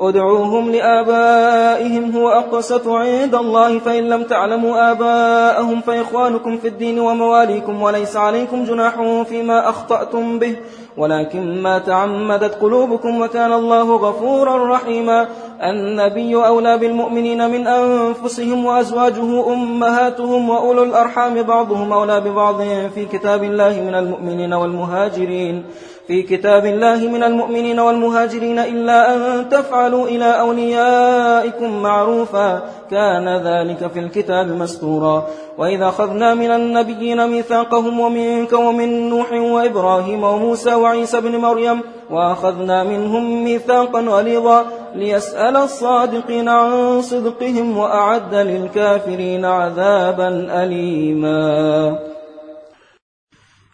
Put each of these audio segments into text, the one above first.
ادعوهم لآبائهم هو أقسط عند الله فإن لم تعلموا آباءهم فإخوانكم في الدين ومواليكم وليس عليكم جناح فيما أخطأتم به. ولكن ما تعمدت قلوبكم وكان الله غفورا رحيما. النبي أولى بالمؤمنين من أنفسهم وأزواجه أمهاتهم وأولو الأرحام بعضهم أولى ببعض في كتاب الله من المؤمنين والمهاجرين. في كتاب الله من المؤمنين والمهاجرين إلا أن تفعلوا إلى أوليائكم معروفا كان ذلك في الكتاب مستورا. وإذا أخذنا من النبيين ميثاقهم ومنك ومن نوح وإبراهيم وموسى وعيسى بن مريم وأخذنا منهم ميثاقا غليظا ليسأل الصادقين عن صدقهم وأعد للكافرين عذابا أليما.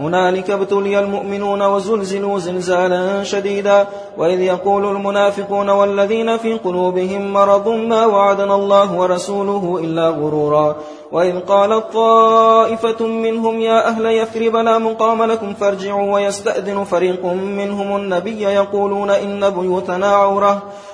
هنالك ابتلي المؤمنون وزلزلوا زلزالا شديدا وإذ يقول المنافقون والذين في قلوبهم مرض ما وعدنا الله ورسوله إلا غرورا وإذ قالت طائفة منهم يا أهل يثرب لا مقام لكم فارجعوا ويستأذن فريق منهم النبي يقولون إن بيوتنا عورة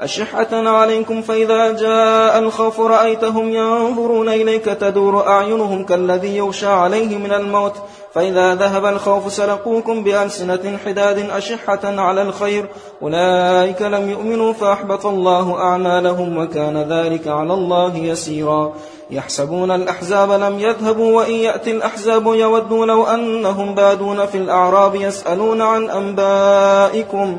أشحة عليكم فإذا جاء الخوف رأيتهم ينظرون إليك تدور أعينهم كالذي يغشى عليه من الموت فإذا ذهب الخوف سلقوكم بألسنة حداد أشحة على الخير أولئك لم يؤمنوا فأحبط الله أعمالهم وكان ذلك على الله يسيرا يحسبون الأحزاب لم يذهبوا وإن يأتي الأحزاب يودوا لو أنهم بادون في الأعراب يسألون عن أنبائكم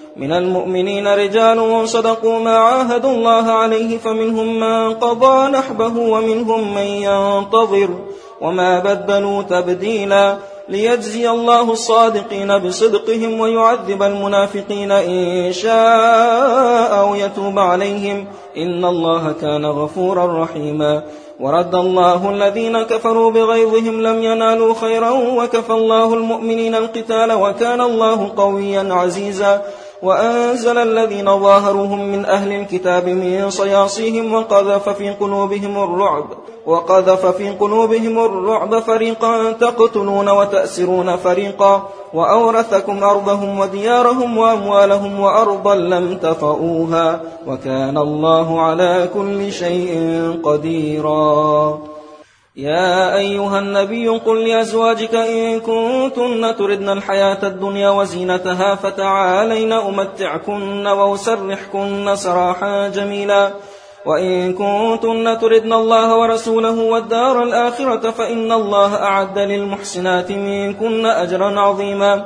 من المؤمنين رجال صدقوا ما عاهدوا الله عليه فمنهم من قضى نحبه ومنهم من ينتظر. وما بدلوا تبديلا ليجزي الله الصادقين بصدقهم ويعذب المنافقين إن شاء أو يتوب عليهم. إن الله كان غفورا رحيما. ورد الله الذين كفروا بغيظهم لم ينالوا خيرا وكفى الله المؤمنين القتال وكان الله قويا عزيزا. وأنزل الذين ظاهروهم من أهل الكتاب من صياصيهم وقذف في قلوبهم الرعب وقذف في قلوبهم الرعب فريقا تقتلون وتأسرون فريقا وأورثكم أرضهم وديارهم وأموالهم وأرضا لم تطئوها وكان الله على كل شيء قديرا. يا أيها النبي قل لأزواجك إن كنتن تردن الحياة الدنيا وزينتها فتعالين أمتعكن وأسرحكن سراحا جميلا. وإن كنتن تردن الله ورسوله والدار الآخرة فإن الله أعد للمحسنات منكن أجرا عظيما.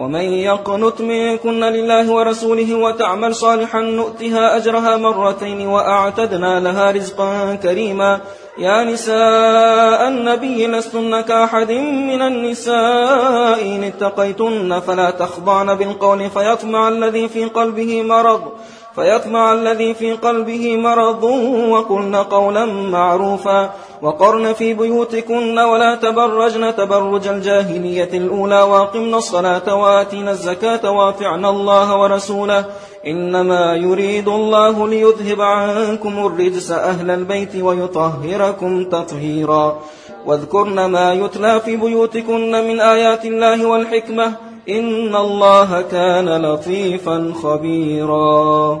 ومن يقنت منكن لله ورسوله وتعمل صالحا نؤتها أجرها مرتين وأعتدنا لها رزقا كريما يا نساء النبي لستن كأحد من النساء إن اتقيتن فلا تخضعن بالقول فيطمع الذي في قلبه مرض فيطمع الذي في قلبه مرض وقلن قولا معروفا وقرن في بيوتكن ولا تبرجن تبرج الجاهلية الأولى واقمن الصلاة واتينا الزكاة واطعن الله ورسوله إنما يريد الله ليذهب عنكم الرجس أهل البيت ويطهركم تطهيرا. واذكرن ما يتلى في بيوتكن من آيات الله والحكمة إن الله كان لطيفا خبيرا.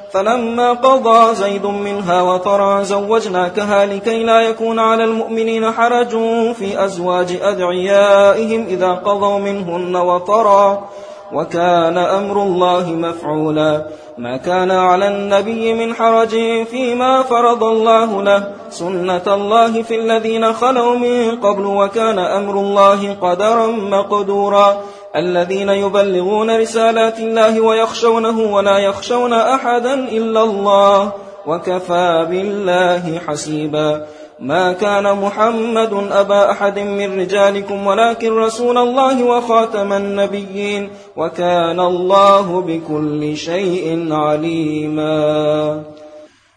فلما قضى زيد منها وطرا زوجناكها لكي لا يكون على المؤمنين حرج في أزواج أدعيائهم إذا قضوا منهن وطرا وكان أمر الله مفعولا. ما كان على النبي من حرج فيما فرض الله له سنة الله في الذين خلوا من قبل وكان أمر الله قدرا مقدورا. الذين يبلغون رسالات الله ويخشونه ولا يخشون أحدا إلا الله وكفى بالله حسيبا. ما كان محمد أبا أحد من رجالكم ولكن رسول الله وخاتم النبيين وكان الله بكل شيء عليما.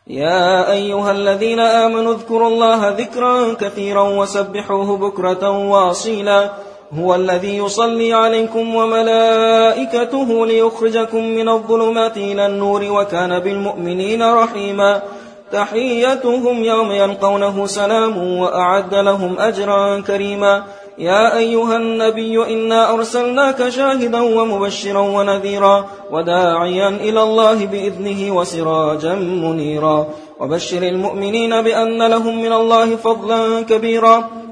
يا أيها الذين آمنوا اذكروا الله ذكرا كثيرا وسبحوه بكرة واصيلا. هو الذي يصلي عليكم وملائكته ليخرجكم من الظلمات إلى النور وكان بالمؤمنين رحيما. تحيتهم يوم يلقونه سلام وأعد لهم أجرا كريما. يا أيها النبي إنا أرسلناك شاهدا ومبشرا ونذيرا وداعيا إلى الله بإذنه وسراجا منيرا. وبشر المؤمنين بأن لهم من الله فضلا كبيرا.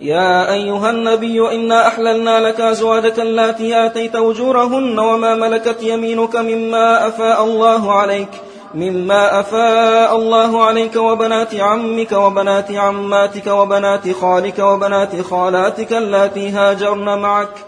يا أيها النبي إنا أحللنا لك أزواجك اللاتي آتيت أجورهن وما ملكت يمينك مما أفاء الله عليك مما أفاء الله عليك وبنات عمك وبنات عماتك وبنات خالك وبنات خالاتك اللاتي هاجرن معك.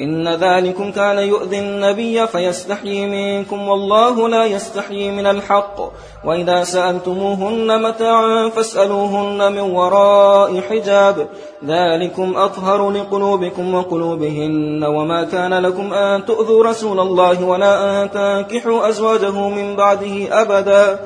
إن ذلكم كان يؤذي النبي فيستحيي منكم والله لا يستحيي من الحق. وإذا سألتموهن متاعا فاسألوهن من وراء حجاب. ذلكم أطهر لقلوبكم وقلوبهن. وما كان لكم أن تؤذوا رسول الله ولا أن تنكحوا أزواجه من بعده أبدا.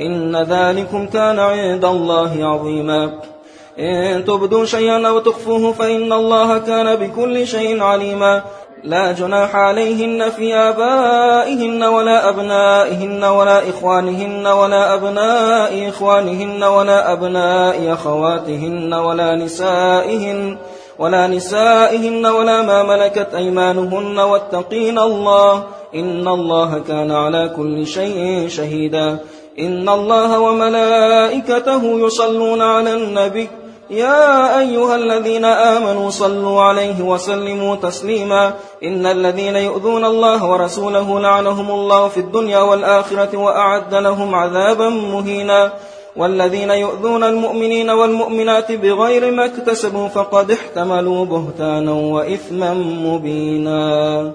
إن ذلكم كان عند الله عظيما. إن تبدوا شيئا أو تخفوه فإن الله كان بكل شيء عليما. لا جناح عليهن في آبائهن ولا أبنائهن ولا إخوانهن ولا أبناء إخوانهن ولا أبناء أخواتهن ولا نسائهن ولا نسائهن ولا ما ملكت أيمانهن واتقين الله إن الله كان على كل شيء شهيدا. إن الله وملائكته يصلون على النبي يا أيها الذين آمنوا صلوا عليه وسلموا تسليما. إن الذين يؤذون الله ورسوله لعنهم الله في الدنيا والآخرة وأعد لهم عذابا مهينا. والذين يؤذون المؤمنين والمؤمنات بغير ما اكتسبوا فقد احتملوا بهتانا وإثما مبينا.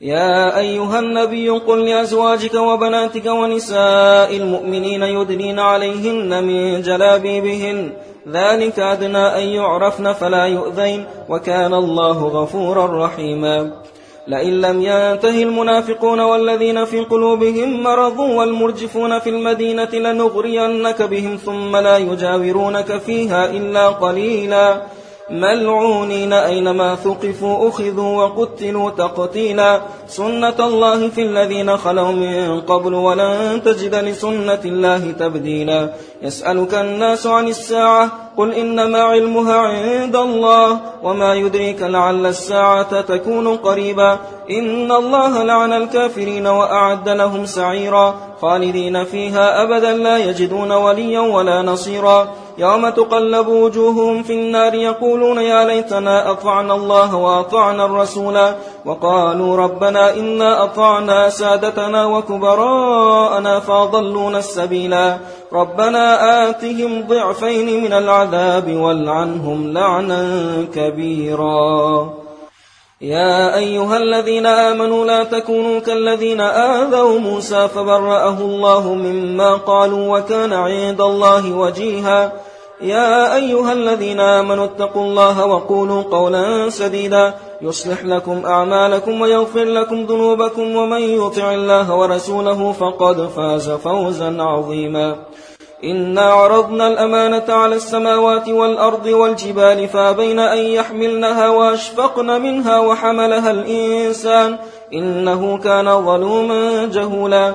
يا أيها النبي قل لأزواجك وبناتك ونساء المؤمنين يدنين عليهن من جلابيبهن ذلك أدنى أن يعرفن فلا يؤذين وكان الله غفورا رحيما. لئن لم ينته المنافقون والذين في قلوبهم مرض والمرجفون في المدينة لنغرينك بهم ثم لا يجاورونك فيها إلا قليلا. ملعونين أينما ثقفوا أخذوا وقتلوا تقتيلا سنة الله في الذين خلوا من قبل ولن تجد لسنة الله تبديلا. يسألك الناس عن الساعة قل إنما علمها عند الله وما يدريك لعل الساعة تكون قريبا. إن الله لعن الكافرين وأعد لهم سعيرا. خالدين فيها أبدا لا يجدون وليا ولا نصيرا. يوم تقلب وجوههم في النار يقولون يا ليتنا أطعنا الله وأطعنا الرسول وقالوا ربنا إنا أطعنا سادتنا وكبراءنا فأضلونا السبيلا ربنا آتهم ضعفين من العذاب والعنهم لعنا كبيرا. يا أيها الذين آمنوا لا تكونوا كالذين آذوا موسى فبرأه الله مما قالوا وكان عند الله وجيها يا أيها الذين آمنوا اتقوا الله وقولوا قولا سديدا يصلح لكم أعمالكم ويغفر لكم ذنوبكم ومن يطع الله ورسوله فقد فاز فوزا عظيما. إنا عرضنا الأمانة على السماوات والأرض والجبال فابين أن يحملنها وأشفقن منها وحملها الإنسان إنه كان ظلوما جهولا.